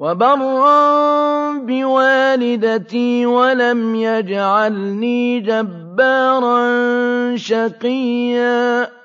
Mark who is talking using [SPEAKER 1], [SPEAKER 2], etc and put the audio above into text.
[SPEAKER 1] وَبَرًّا بِوَالِدَتِي وَلَمْ يَجْعَلْنِي جَبَّارًا شَقِيًّا